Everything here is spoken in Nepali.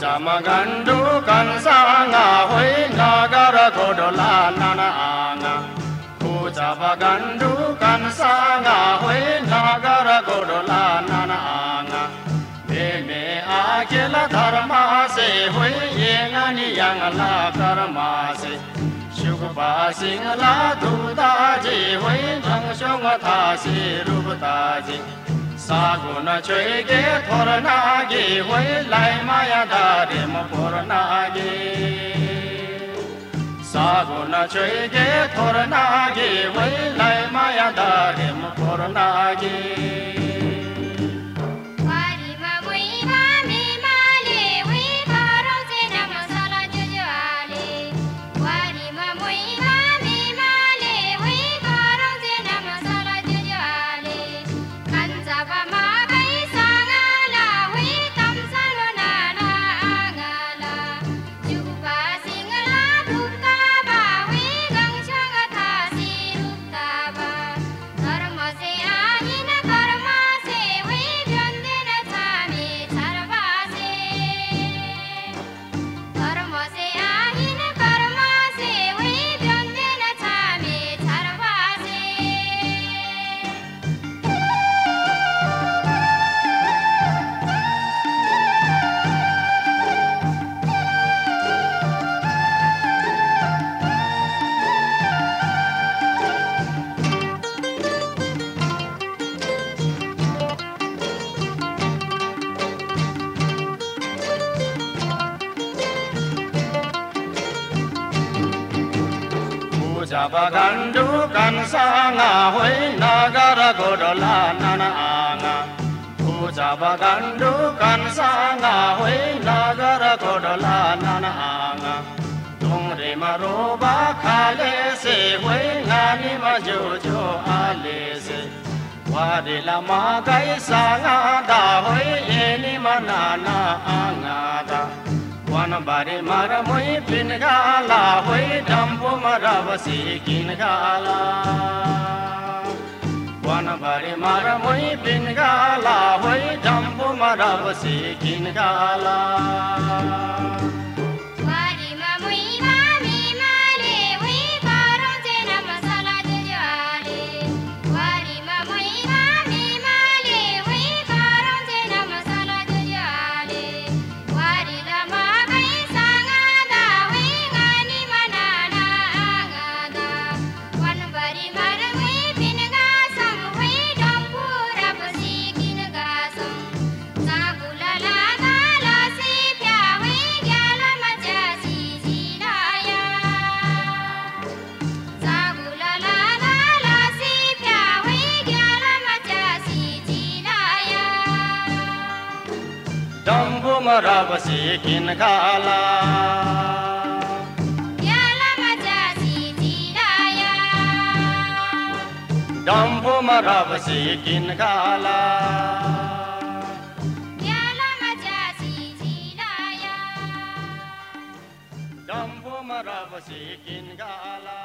chama gandu kansa nga hoi nga gara godola nana anga ku chapa gandu kansa nga hoi nga gara godola nana anga me me akela dharma se hoi ye nga ni yang la karma se shukpa sing la tu da ji hoi thang shong tha si rupa ta ji साझो नचो गे घर ने लाइ माया मोरना गे साचो गे घर नै होइ ला दारे मे Sabagandu kansanga hoi nagara, godola, nana anga Ujabagandu kansanga hoi nagara, godola, nana anga Tungri maroba khale se hoi ngani majojo ale se. Wadila magai sanga da hoi eni manana anga बारे मर मुई पिन गाला होई डम्बो मरबसी किन गाला। वन बारे मर मुई पिन गाला होई डम्बो मरबसी किन गाला। डम्बो मरबसी किन गाला gya la ma cha si si la ya डम्बो मरबसी किन गाला gya la ma cha si si la ya डम्बो मरबसी किन गाला